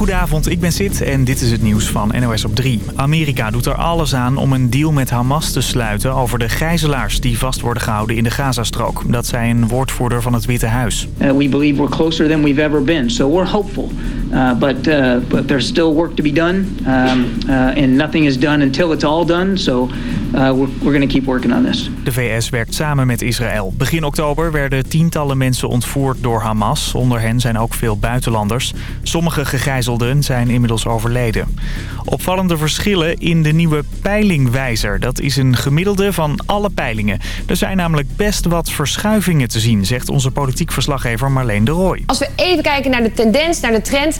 Goedenavond, ik ben Sid en dit is het nieuws van NOS op 3. Amerika doet er alles aan om een deal met Hamas te sluiten over de gijzelaars die vast worden gehouden in de Gazastrook. Dat zei een woordvoerder van het Witte Huis. Uh, we believe we're closer than we've ever been, so we're hopeful. Uh, but, uh, but there's still work to be done, um, uh, and nothing is done until it's all done. So uh, we're, we're going to keep working on this. De VS werkt samen met Israël. Begin oktober werden tientallen mensen ontvoerd door Hamas. Onder hen zijn ook veel buitenlanders. Sommige gegijzelden zijn inmiddels overleden. Opvallende verschillen in de nieuwe peilingwijzer. Dat is een gemiddelde van alle peilingen. Er zijn namelijk best wat verschuivingen te zien, zegt onze politiek verslaggever Marleen de Rooij. Als we even kijken naar de tendens, naar de trend...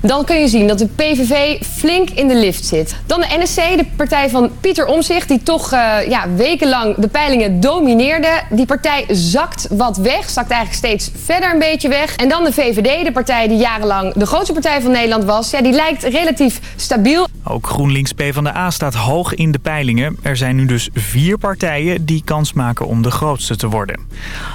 dan kun je zien dat de PVV flink in de lift zit. Dan de NSC, de partij van Pieter Omzicht... die toch uh, ja, wekenlang de peilingen domineerde. Die partij zakt wat weg, zakt eigenlijk steeds verder een beetje weg. En dan de VVD, de partij die jarenlang de grootste partij van Nederland was... Ja, die lijkt relatief stabiel. Ook GroenLinks PvdA staat hoog in de peilingen. Er zijn nu dus vier partijen die kans maken om de grootste te worden.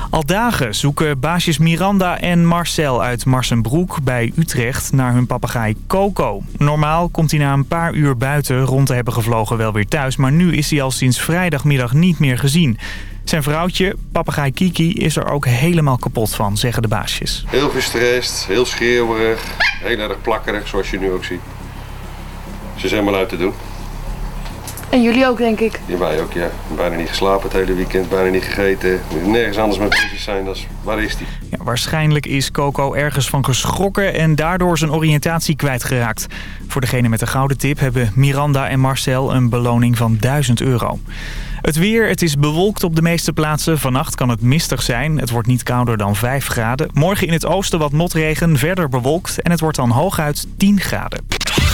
Al dagen zoeken baasjes Miranda en Marcel uit Marsenbroek bij Utrecht naar hun papegaai Coco. Normaal komt hij na een paar uur buiten rond te hebben gevlogen wel weer thuis. Maar nu is hij al sinds vrijdagmiddag niet meer gezien. Zijn vrouwtje, papegaai Kiki, is er ook helemaal kapot van, zeggen de baasjes. Heel gestrest, heel schreeuwerig, heel erg plakkerig, zoals je nu ook ziet. Ze is helemaal uit te doen. En jullie ook, denk ik. Ja, wij ook, ja. Bijna niet geslapen het hele weekend, bijna niet gegeten. Nergens anders mee bezig zijn, dan waar is die? Ja, waarschijnlijk is Coco ergens van geschrokken en daardoor zijn oriëntatie kwijtgeraakt. Voor degene met de gouden tip hebben Miranda en Marcel een beloning van 1000 euro. Het weer, het is bewolkt op de meeste plaatsen. Vannacht kan het mistig zijn. Het wordt niet kouder dan 5 graden. Morgen in het oosten wat motregen, verder bewolkt. En het wordt dan hooguit 10 graden.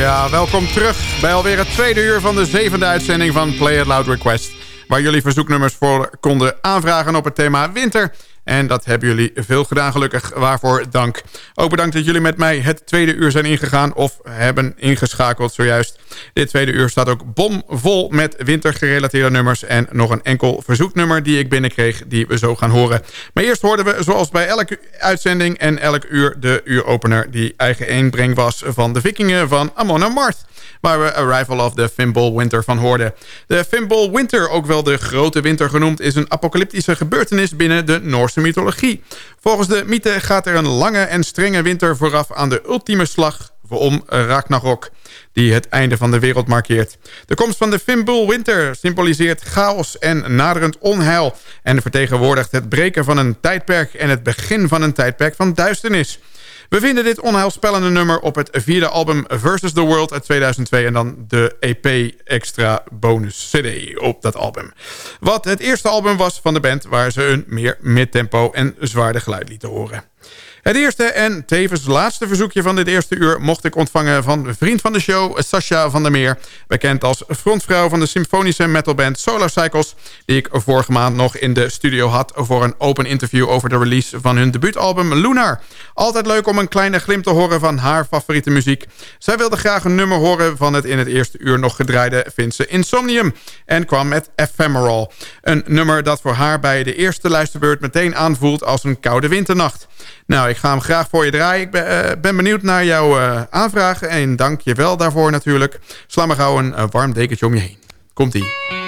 Ja, welkom terug bij alweer het tweede uur van de zevende uitzending van Play It Loud Request. Waar jullie verzoeknummers voor konden aanvragen op het thema winter. En dat hebben jullie veel gedaan gelukkig, waarvoor dank. Ook bedankt dat jullie met mij het tweede uur zijn ingegaan of hebben ingeschakeld zojuist. Dit tweede uur staat ook bomvol met wintergerelateerde nummers... en nog een enkel verzoeknummer die ik binnenkreeg die we zo gaan horen. Maar eerst hoorden we zoals bij elke uitzending en elk uur de uuropener... die eigen inbreng was van de vikingen van Amon Amarth waar we Arrival of the Fimbul Winter van hoorden. De Fimbul Winter, ook wel de Grote Winter genoemd... is een apocalyptische gebeurtenis binnen de Noorse mythologie. Volgens de mythe gaat er een lange en strenge winter vooraf aan de ultieme slag om Ragnarok, die het einde van de wereld markeert. De komst van de Fimbul Winter symboliseert chaos en naderend onheil... en vertegenwoordigt het breken van een tijdperk en het begin van een tijdperk van duisternis... We vinden dit onheilspellende nummer op het vierde album Versus the World uit 2002... en dan de EP extra bonus CD op dat album. Wat het eerste album was van de band... waar ze een meer midtempo en zwaarder geluid lieten horen. Het eerste en tevens laatste verzoekje van dit eerste uur... mocht ik ontvangen van vriend van de show, Sascha van der Meer... bekend als frontvrouw van de symfonische metalband Solar Cycles... die ik vorige maand nog in de studio had... voor een open interview over de release van hun debuutalbum Lunar. Altijd leuk om een kleine glimp te horen van haar favoriete muziek. Zij wilde graag een nummer horen van het in het eerste uur nog gedraaide Finse Insomnium... en kwam met Ephemeral. Een nummer dat voor haar bij de eerste luisterbeurt meteen aanvoelt als een koude winternacht. Nou, ik ga hem graag voor je draaien. Ik ben, uh, ben benieuwd naar jouw uh, aanvragen en dank je wel daarvoor natuurlijk. Sla maar gauw een uh, warm dekentje om je heen. Komt-ie.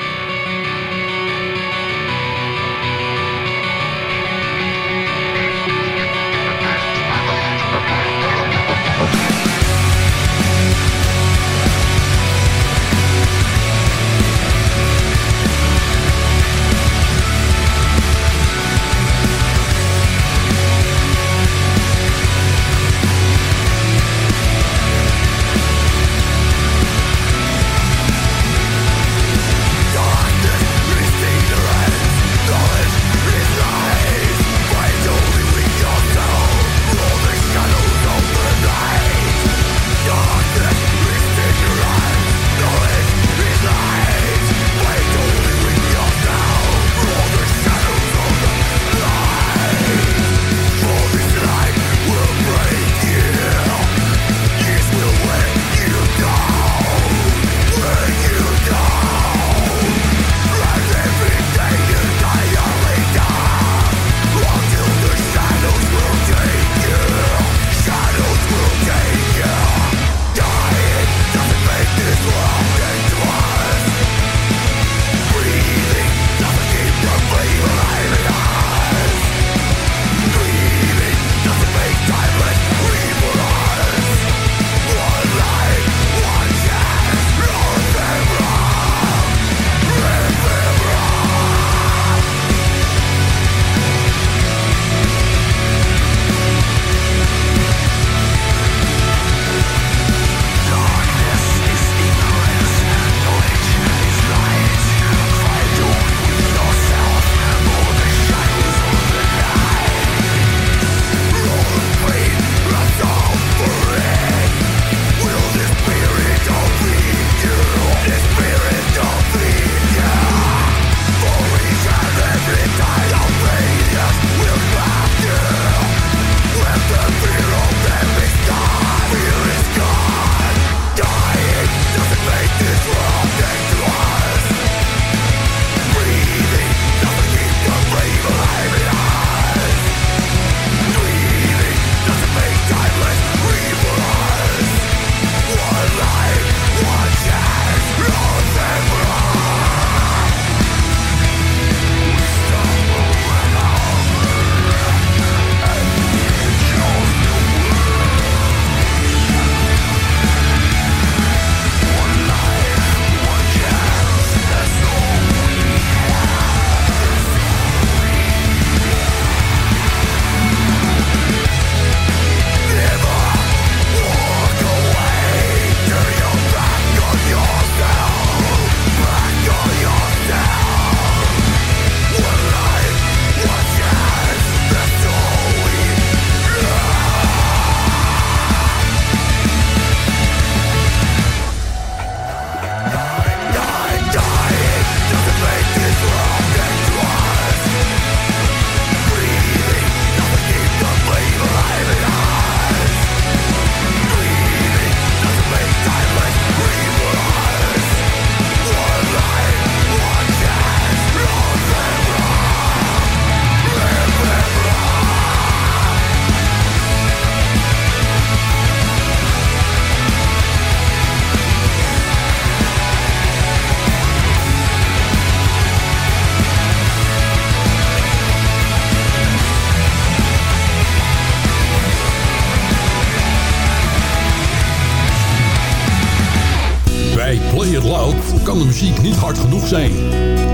Hard genoeg zijn.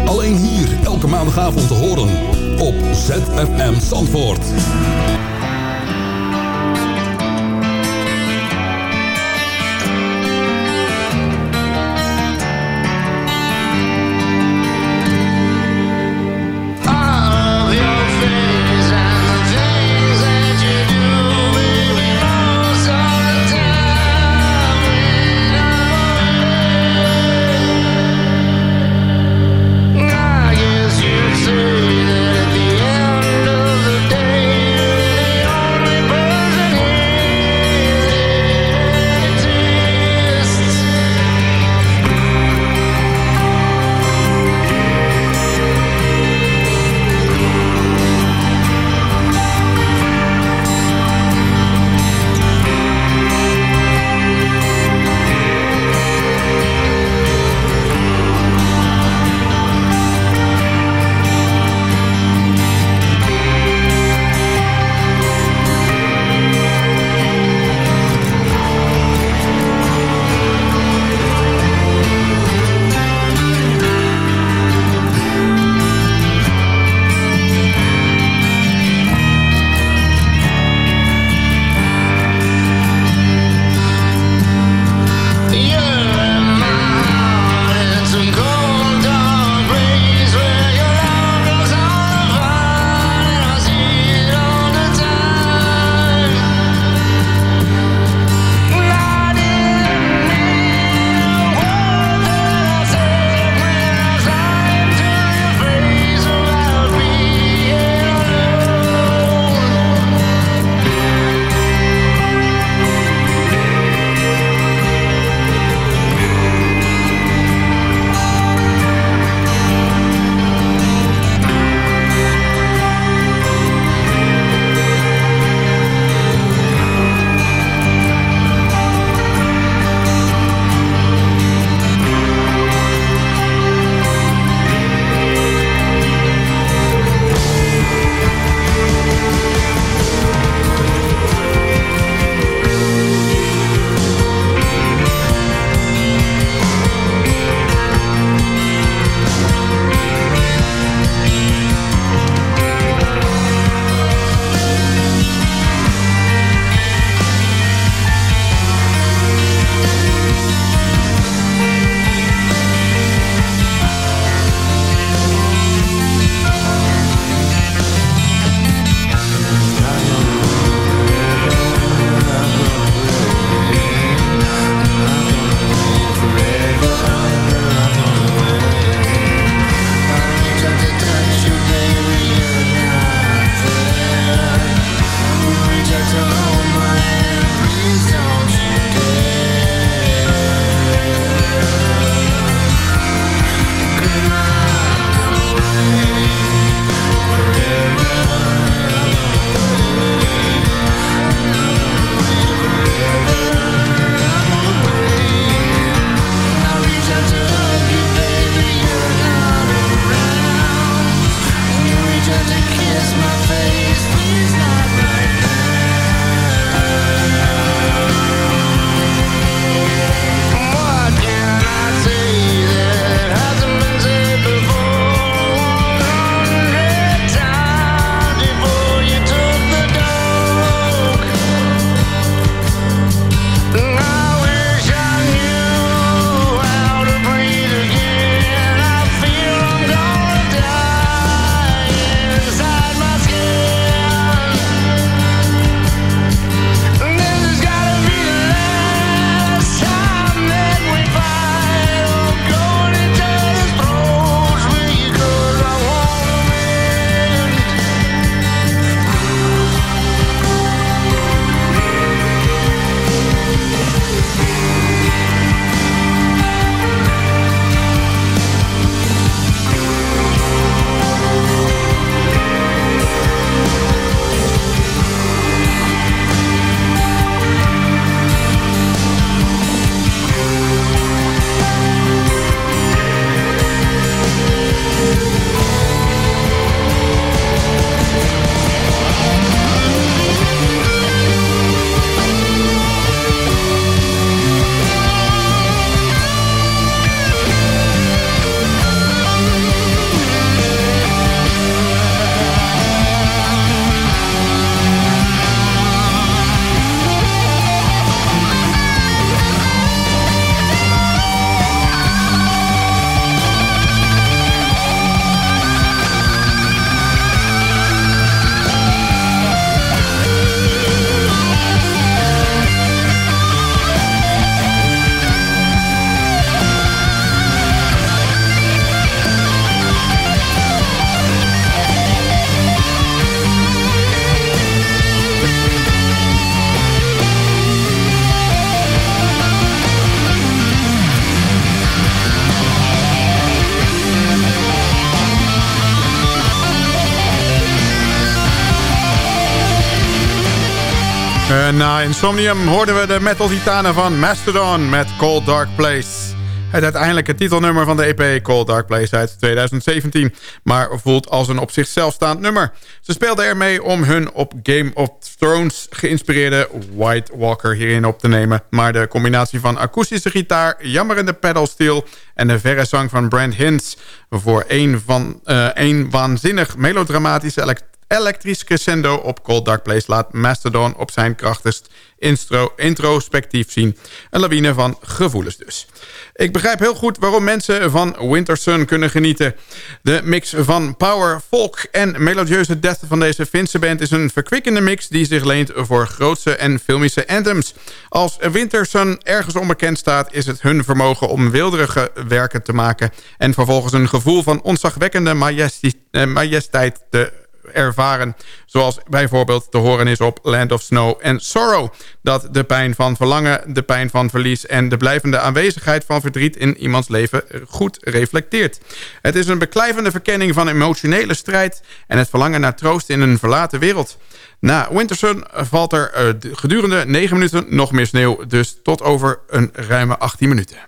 Alleen hier, elke maandagavond te horen. Op ZFM Zandvoort. Insomnium hoorden we de metal titanen van Mastodon met Cold Dark Place. Het uiteindelijke titelnummer van de EP Cold Dark Place uit 2017... maar voelt als een op zichzelf staand nummer. Ze speelden ermee om hun op Game of Thrones geïnspireerde White Walker hierin op te nemen. Maar de combinatie van akoestische gitaar, jammerende pedalsteel... en de verre zang van Brent Hintz voor een, van, uh, een waanzinnig melodramatische elektrisch crescendo op Cold Dark Place laat Mastodon op zijn krachtigst intro, introspectief zien. Een lawine van gevoelens dus. Ik begrijp heel goed waarom mensen van Winter Sun kunnen genieten. De mix van power, folk en melodieuze death van deze Finse band... is een verkwikkende mix die zich leent voor grootse en filmische anthems. Als Winter Sun ergens onbekend staat... is het hun vermogen om wilderige werken te maken... en vervolgens een gevoel van ontzagwekkende eh, majesteit te ervaren. Zoals bijvoorbeeld te horen is op Land of Snow and Sorrow. Dat de pijn van verlangen, de pijn van verlies... en de blijvende aanwezigheid van verdriet in iemands leven goed reflecteert. Het is een beklijvende verkenning van emotionele strijd... en het verlangen naar troost in een verlaten wereld. Na Wintersun valt er uh, gedurende 9 minuten nog meer sneeuw... dus tot over een ruime 18 minuten.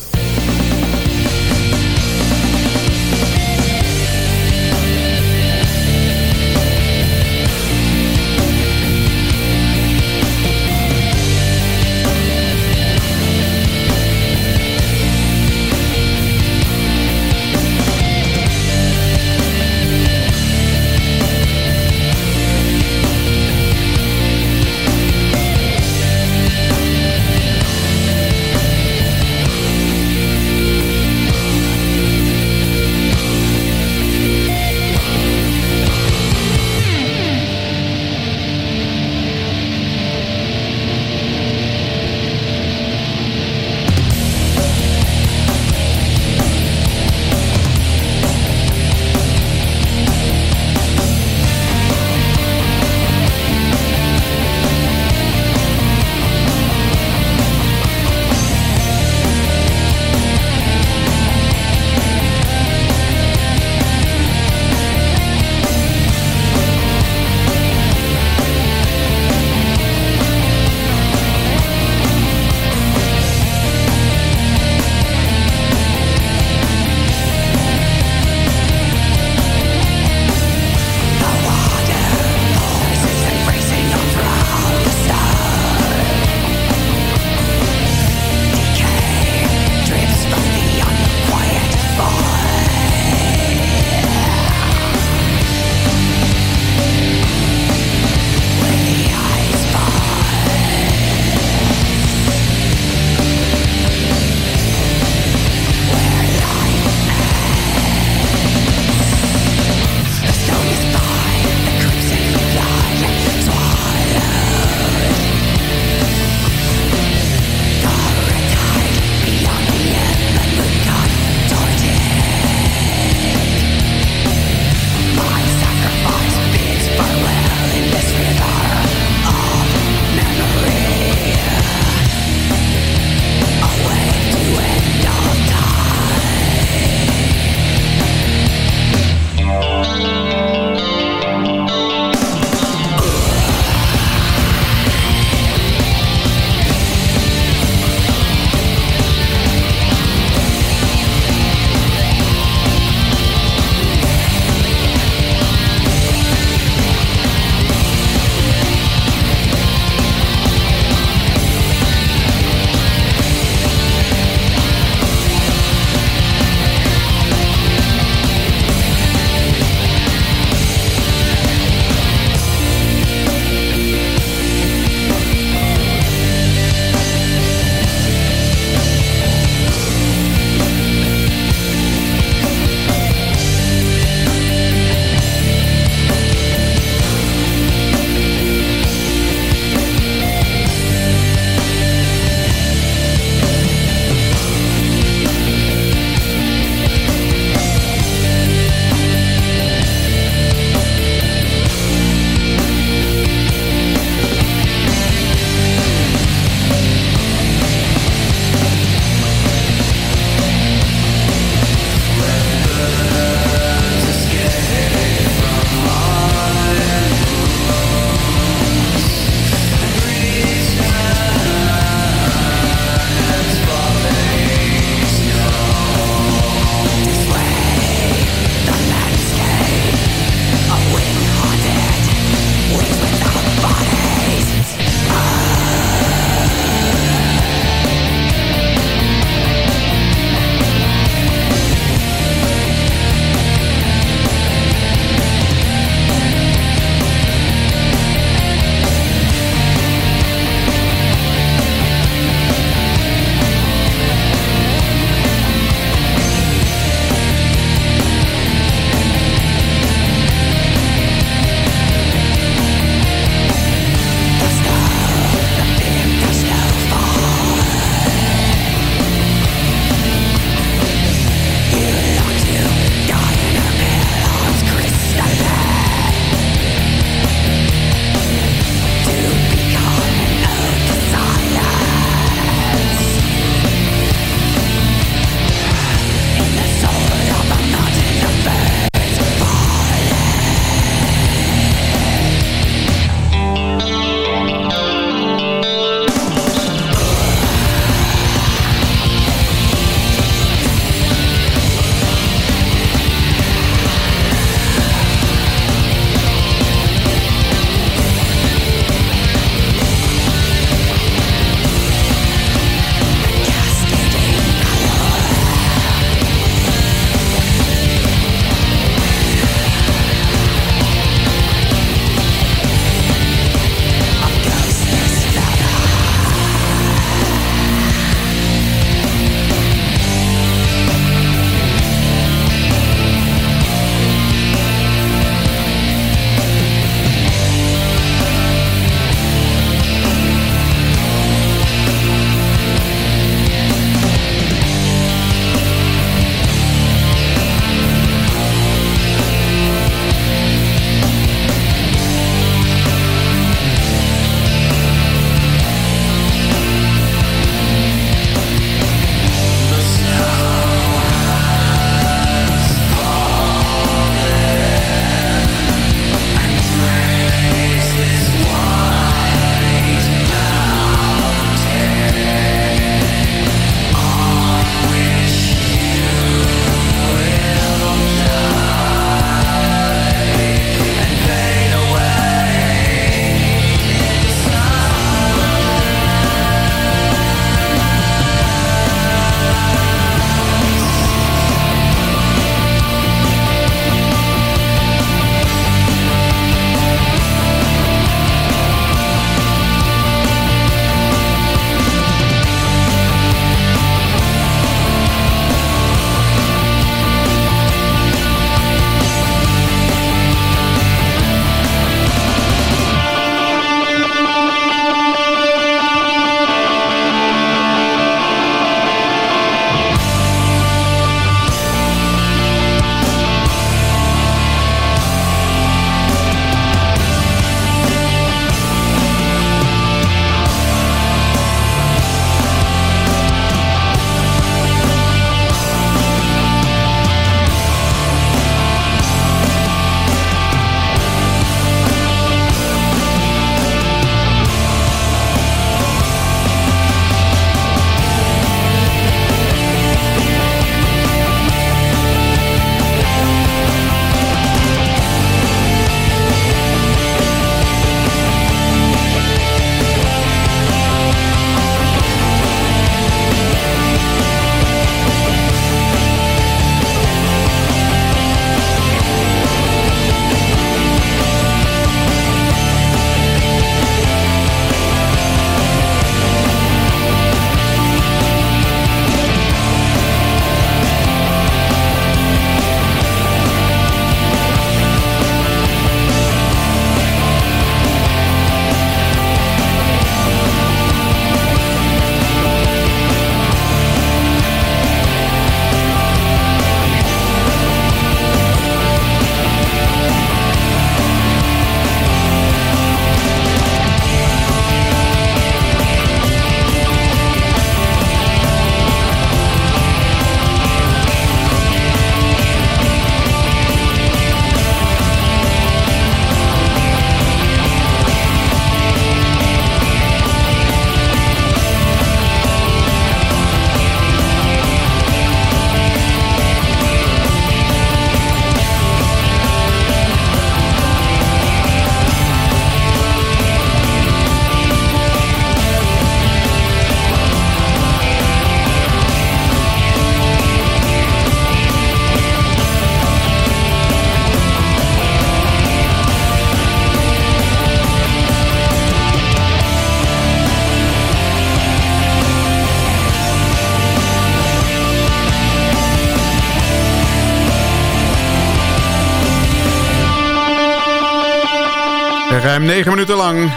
9 minuten lang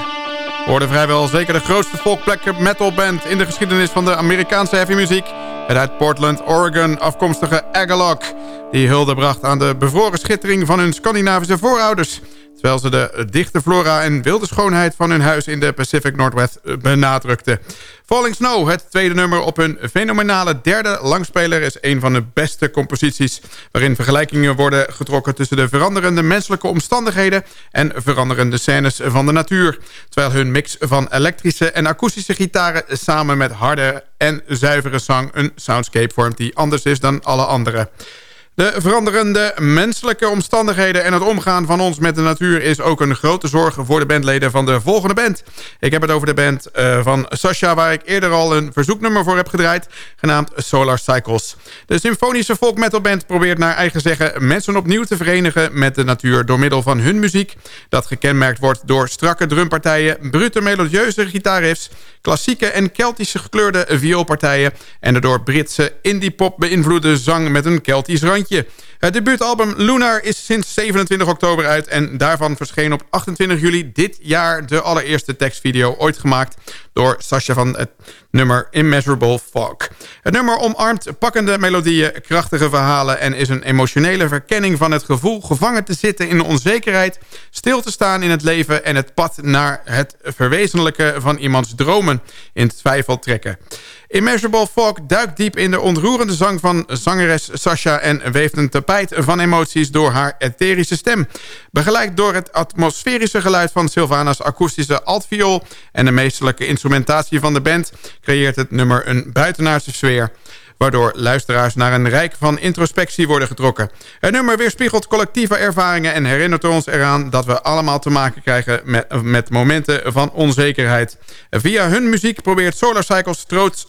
hoorde vrijwel zeker de grootste folk metal band in de geschiedenis van de Amerikaanse heavy muziek. Het uit Portland, Oregon afkomstige Agalok. Die hulde bracht aan de bevroren schittering van hun Scandinavische voorouders terwijl ze de dichte flora en wilde schoonheid van hun huis in de Pacific Northwest benadrukte. Falling Snow, het tweede nummer op hun fenomenale derde langspeler... is een van de beste composities... waarin vergelijkingen worden getrokken tussen de veranderende menselijke omstandigheden... en veranderende scènes van de natuur. Terwijl hun mix van elektrische en akoestische gitaren... samen met harde en zuivere zang een soundscape vormt die anders is dan alle andere. De veranderende menselijke omstandigheden en het omgaan van ons met de natuur... is ook een grote zorg voor de bandleden van de volgende band. Ik heb het over de band uh, van Sasha... waar ik eerder al een verzoeknummer voor heb gedraaid... genaamd Solar Cycles. De symfonische folk metal band probeert naar eigen zeggen... mensen opnieuw te verenigen met de natuur... door middel van hun muziek... dat gekenmerkt wordt door strakke drumpartijen... brute melodieuze gitaarriffs... klassieke en Keltische gekleurde vioolpartijen... en de door Britse indie-pop beïnvloede zang met een Keltisch randje. Het debuutalbum Lunar is sinds 27 oktober uit... en daarvan verscheen op 28 juli dit jaar de allereerste tekstvideo ooit gemaakt... door Sascha van het nummer Immeasurable Fog. Het nummer omarmt pakkende melodieën, krachtige verhalen... en is een emotionele verkenning van het gevoel gevangen te zitten in onzekerheid... stil te staan in het leven en het pad naar het verwezenlijken van iemands dromen in twijfel trekken. Immeasurable Folk duikt diep in de ontroerende zang van zangeres Sasha... en weeft een tapijt van emoties door haar etherische stem. Begeleid door het atmosferische geluid van Sylvana's akoestische altviool... en de meesterlijke instrumentatie van de band... creëert het nummer een buitenaardse sfeer waardoor luisteraars naar een rijk van introspectie worden getrokken. Het nummer weerspiegelt collectieve ervaringen en herinnert ons eraan dat we allemaal te maken krijgen met, met momenten van onzekerheid. Via hun muziek probeert Solar Cycles troost,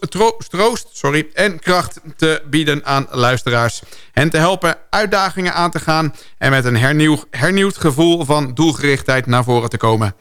troost sorry, en kracht te bieden aan luisteraars. Hen te helpen uitdagingen aan te gaan en met een hernieuw, hernieuwd gevoel van doelgerichtheid naar voren te komen.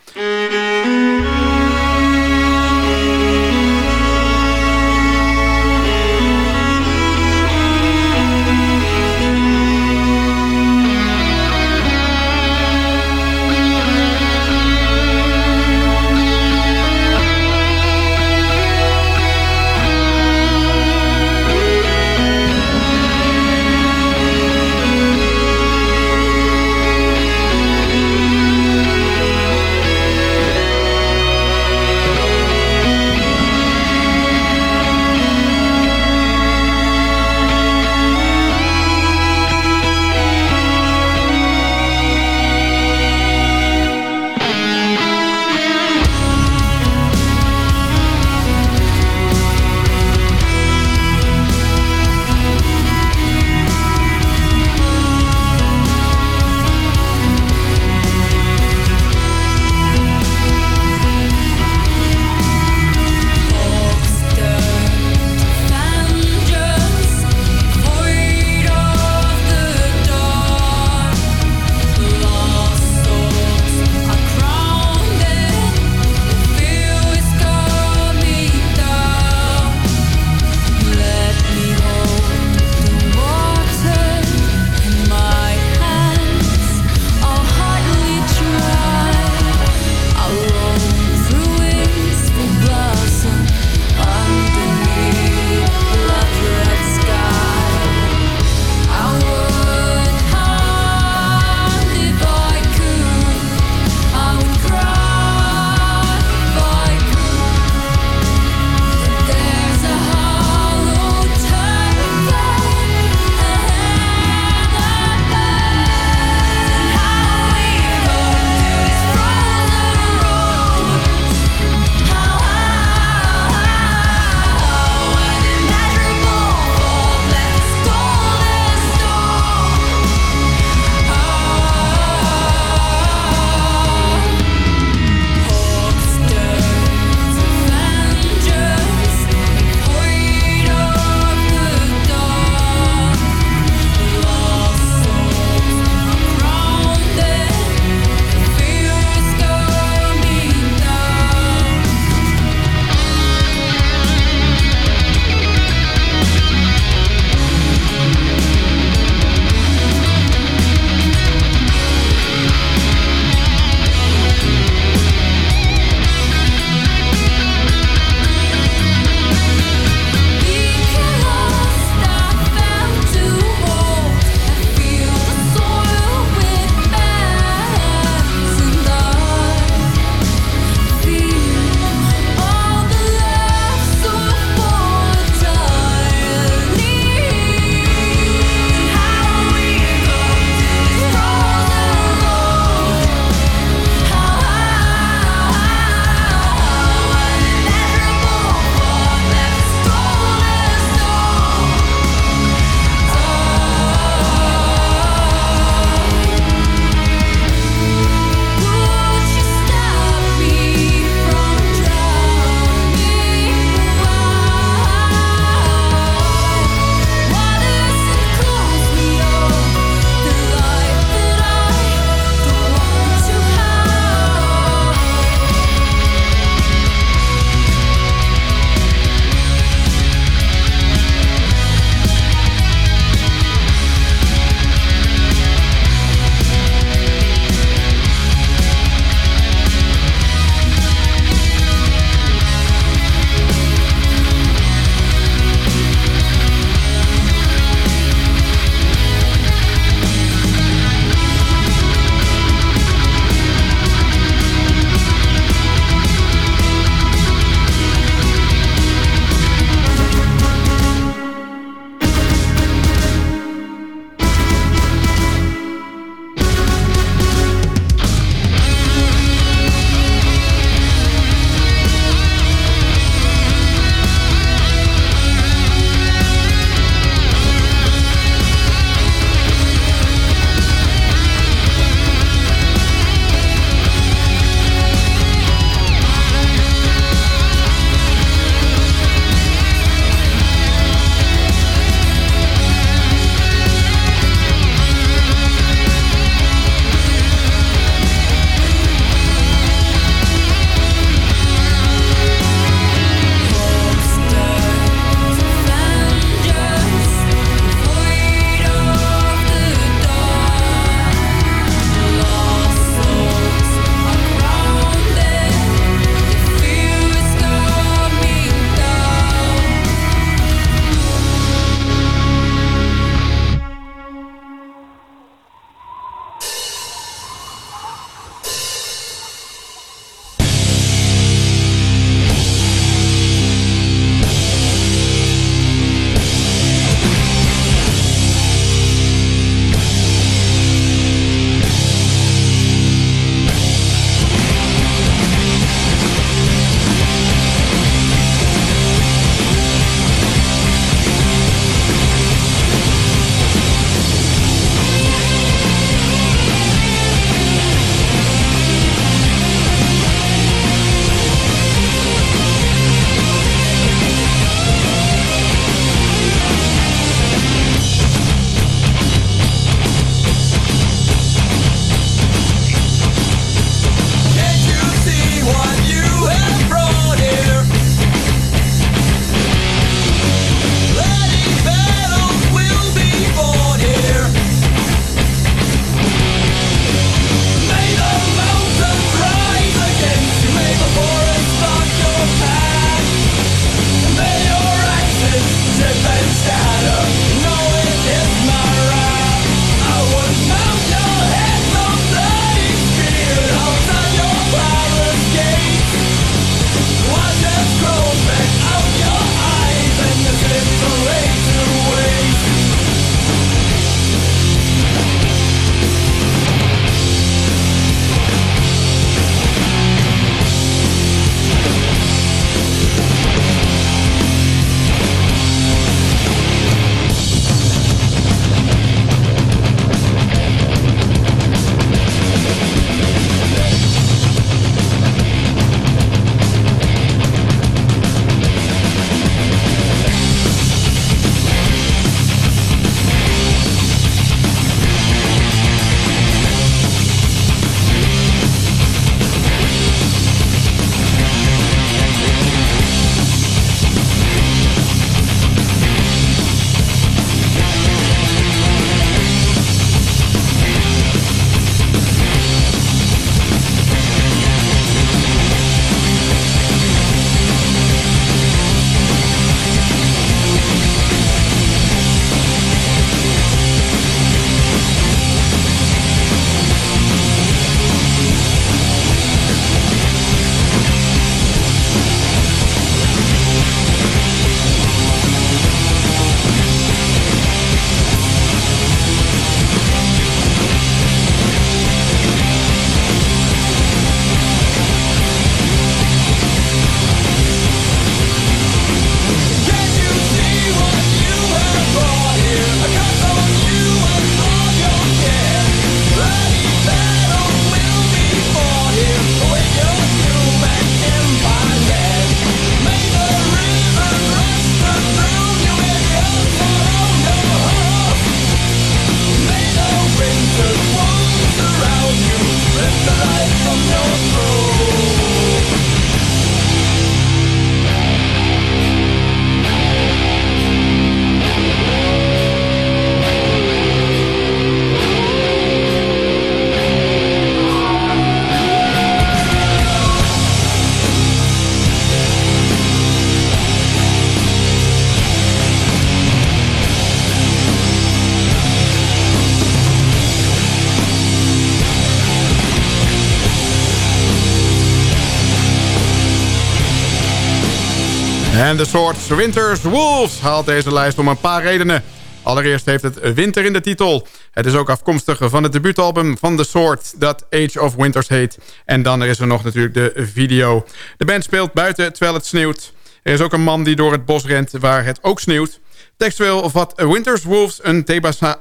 De soort Winters Wolves haalt deze lijst om een paar redenen. Allereerst heeft het winter in de titel. Het is ook afkomstig van het debuutalbum van The Sword... dat Age of Winters heet. En dan is er nog natuurlijk de video. De band speelt buiten terwijl het sneeuwt. Er is ook een man die door het bos rent waar het ook sneeuwt. Textueel vat Winters Wolves een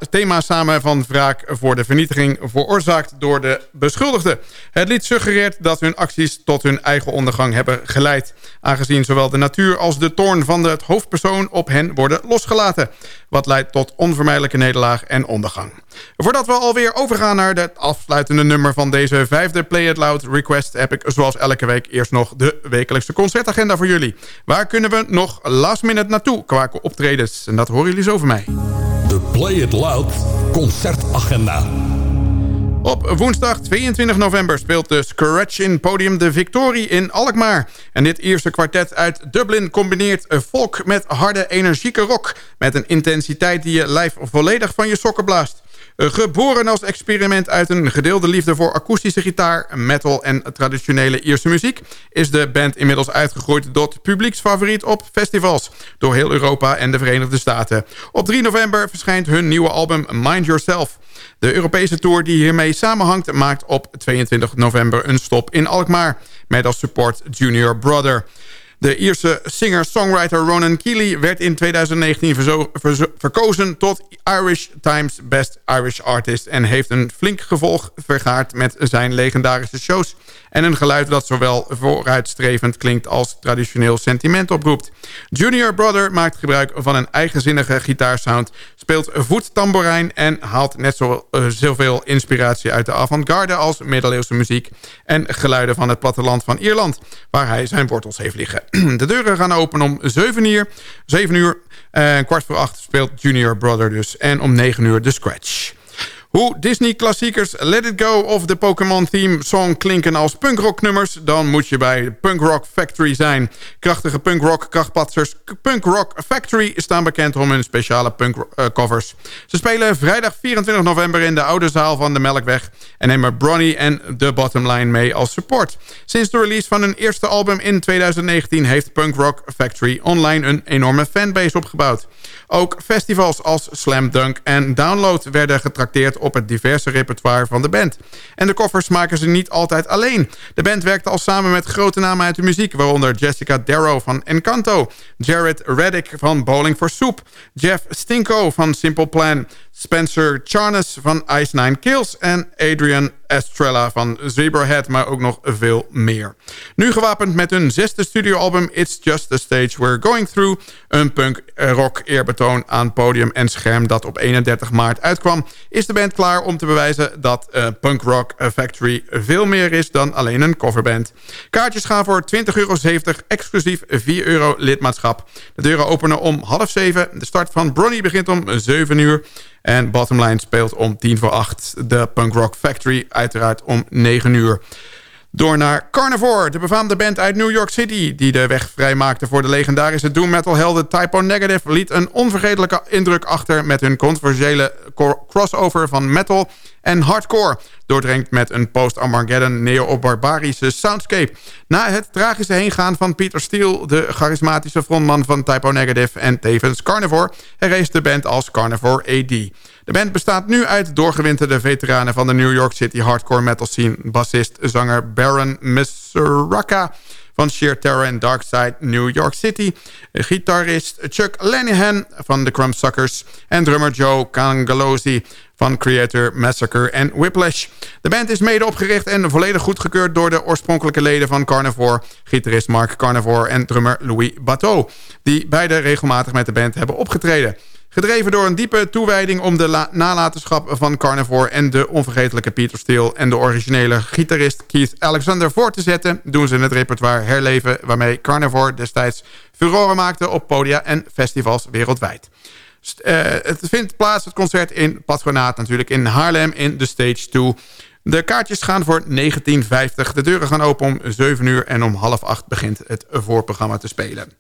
thema, samen van wraak voor de vernietiging veroorzaakt door de beschuldigden. Het lied suggereert dat hun acties tot hun eigen ondergang hebben geleid. Aangezien zowel de natuur als de toorn van de hoofdpersoon op hen worden losgelaten. Wat leidt tot onvermijdelijke nederlaag en ondergang. Voordat we alweer overgaan naar het afsluitende nummer van deze vijfde Play It Loud request... heb ik zoals elke week eerst nog de wekelijkse concertagenda voor jullie. Waar kunnen we nog last minute naartoe qua optredens? En dat horen jullie zo van mij. De Play It Loud concertagenda. Op woensdag 22 november speelt de Scratch in Podium de Victorie in Alkmaar. En dit eerste kwartet uit Dublin combineert folk met harde energieke rock... met een intensiteit die je lijf volledig van je sokken blaast. Geboren als experiment uit een gedeelde liefde voor akoestische gitaar, metal en traditionele Ierse muziek... is de band inmiddels uitgegroeid tot publieksfavoriet op festivals... door heel Europa en de Verenigde Staten. Op 3 november verschijnt hun nieuwe album Mind Yourself... De Europese tour die hiermee samenhangt maakt op 22 november een stop in Alkmaar... met als support Junior Brother. De Ierse singer-songwriter Ronan Keeley werd in 2019 verkozen tot Irish Times Best Irish Artist... en heeft een flink gevolg vergaard met zijn legendarische shows... en een geluid dat zowel vooruitstrevend klinkt als traditioneel sentiment oproept. Junior Brother maakt gebruik van een eigenzinnige gitaarsound... speelt voettambourijn en haalt net zo, uh, zoveel inspiratie uit de avant-garde... als middeleeuwse muziek en geluiden van het platteland van Ierland... waar hij zijn wortels heeft liggen. De deuren gaan open om 7 uur. 7 uur. En kwart voor acht speelt Junior Brother dus. En om 9 uur de Scratch. Hoe Disney-klassiekers Let It Go of de Pokémon Theme Song klinken als punkrock-nummers... dan moet je bij Punk Rock Factory zijn. Krachtige punkrock krachtpatsers Punk Rock Factory staan bekend om hun speciale punkcovers. Ze spelen vrijdag 24 november in de oude zaal van de Melkweg... en nemen Bronny en The Bottomline mee als support. Sinds de release van hun eerste album in 2019... heeft Punk Rock Factory online een enorme fanbase opgebouwd. Ook festivals als Slam Dunk en Download werden getrakteerd op het diverse repertoire van de band. En de koffers maken ze niet altijd alleen. De band werkte al samen met grote namen uit de muziek... waaronder Jessica Darrow van Encanto... Jared Reddick van Bowling for Soup... Jeff Stinko van Simple Plan... Spencer Charnes van Ice Nine Kills... en Adrian Estrella van Zebrahead, maar ook nog veel meer. Nu gewapend met hun zesde studioalbum It's Just a Stage We're Going Through... een punk-rock eerbetoon aan podium en scherm dat op 31 maart uitkwam... is de band klaar om te bewijzen dat uh, Punk Rock Factory veel meer is dan alleen een coverband. Kaartjes gaan voor 20,70 euro, exclusief 4 euro lidmaatschap. De deuren openen om half zeven. De start van Bronny begint om 7 uur... En Bottomline speelt om tien voor acht. De Punk Rock Factory uiteraard om 9 uur. Door naar Carnivore, de befaamde band uit New York City... die de weg vrijmaakte voor de legendarische doom metal helden Typo Negative... liet een onvergetelijke indruk achter met hun controversiële crossover van metal en hardcore... doordrenkt met een post-Armageddon neo-barbarische soundscape. Na het tragische heengaan van Peter Steele... de charismatische frontman van Typo Negative en tevens Carnivore... herrees de band als Carnivore AD. De band bestaat nu uit doorgewinterde veteranen van de New York City hardcore metal scene... bassist, zanger Baron Misuraka van Sheer Terror en Darkside New York City. Gitarist Chuck Lenihan van The Crumbsuckers. En drummer Joe Cangalozzi van Creator, Massacre en Whiplash. De band is mede opgericht en volledig goedgekeurd door de oorspronkelijke leden van Carnivore... gitarist Mark Carnivore en drummer Louis Bateau... die beide regelmatig met de band hebben opgetreden. Gedreven door een diepe toewijding om de nalatenschap van Carnivore... en de onvergetelijke Peter Steele en de originele gitarist Keith Alexander voor te zetten... doen ze het repertoire herleven waarmee Carnivore destijds furoren maakte... op podia en festivals wereldwijd. Uh, het vindt plaats, het concert in Patronaat natuurlijk in Haarlem in de Stage 2... De kaartjes gaan voor 19,50. De deuren gaan open om 7 uur en om half 8 begint het voorprogramma te spelen.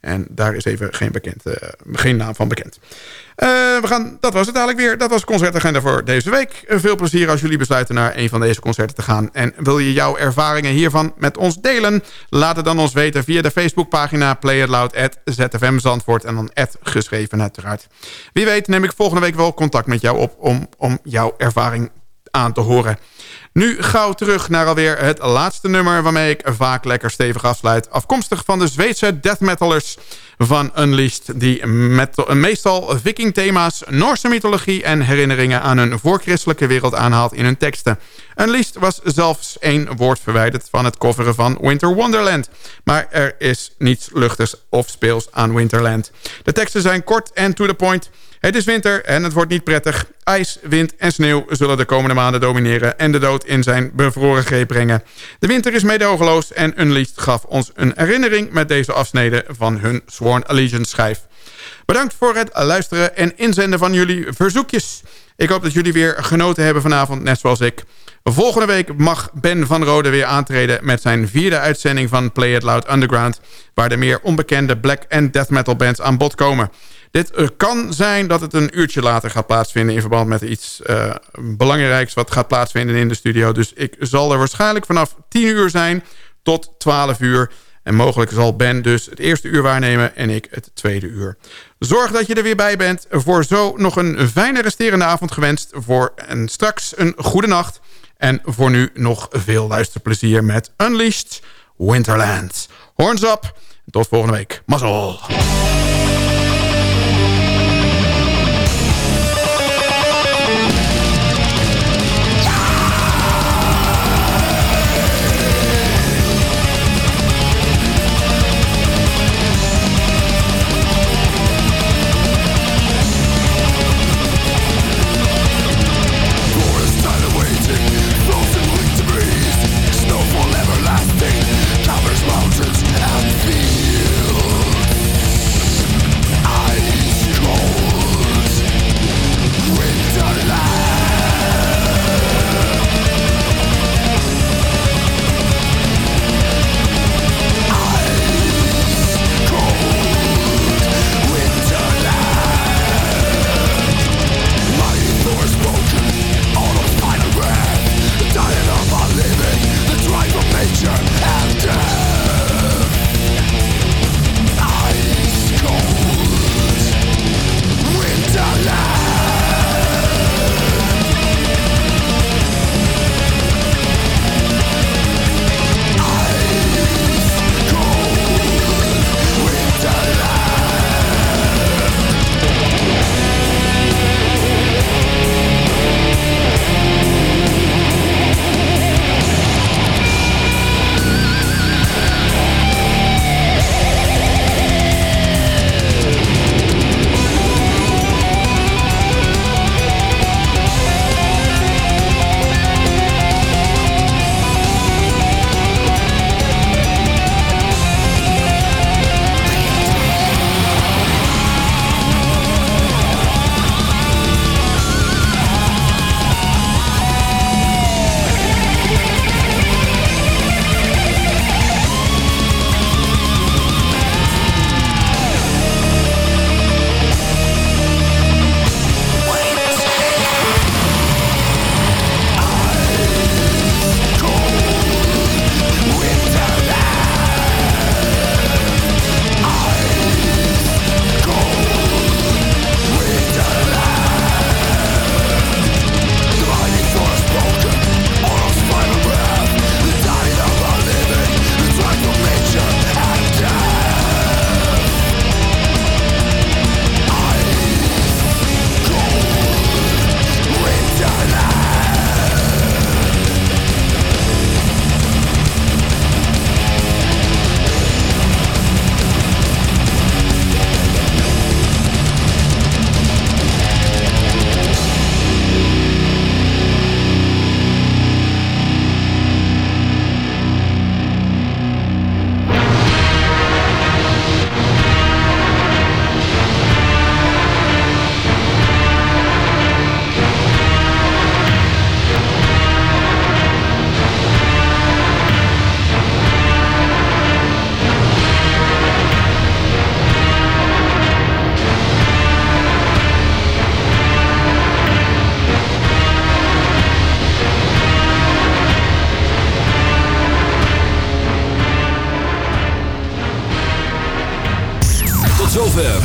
En daar is even geen, bekend, uh, geen naam van bekend. Uh, we gaan, dat was het eigenlijk weer. Dat was de concertagenda voor deze week. Uh, veel plezier als jullie besluiten naar een van deze concerten te gaan. En wil je jouw ervaringen hiervan met ons delen? Laat het dan ons weten via de Facebookpagina Play It Loud ZFM Zandvoort. En dan geschreven uiteraard. Wie weet neem ik volgende week wel contact met jou op om, om jouw ervaring aan te horen. Nu gauw terug naar alweer het laatste nummer... waarmee ik vaak lekker stevig afsluit. Afkomstig van de Zweedse death metalers van Unleashed... die meestal viking-thema's, Noorse mythologie... en herinneringen aan hun voorchristelijke wereld aanhaalt in hun teksten. Unleashed was zelfs één woord verwijderd van het coveren van Winter Wonderland. Maar er is niets luchtigs of speels aan Winterland. De teksten zijn kort en to the point... Het is winter en het wordt niet prettig. IJs, wind en sneeuw zullen de komende maanden domineren... en de dood in zijn bevroren greep brengen. De winter is medeogeloos en Unleashed gaf ons een herinnering... met deze afsnede van hun Sworn Allegiance schijf. Bedankt voor het luisteren en inzenden van jullie verzoekjes. Ik hoop dat jullie weer genoten hebben vanavond, net zoals ik. Volgende week mag Ben van Rode weer aantreden... met zijn vierde uitzending van Play It Loud Underground... waar de meer onbekende black en death metal bands aan bod komen... Dit eh, kan zijn dat het een uurtje later gaat plaatsvinden... in verband met iets uh, belangrijks wat gaat plaatsvinden in de studio. Dus ik zal er waarschijnlijk vanaf 10 uur zijn tot 12 uur. En mogelijk zal Ben dus het eerste uur waarnemen en ik het tweede uur. Zorg dat je er weer bij bent. Voor zo nog een fijne resterende avond gewenst. Voor en straks een goede nacht. En voor nu nog veel luisterplezier met Unleashed Winterland. Horns up. Tot volgende week. Mazzel.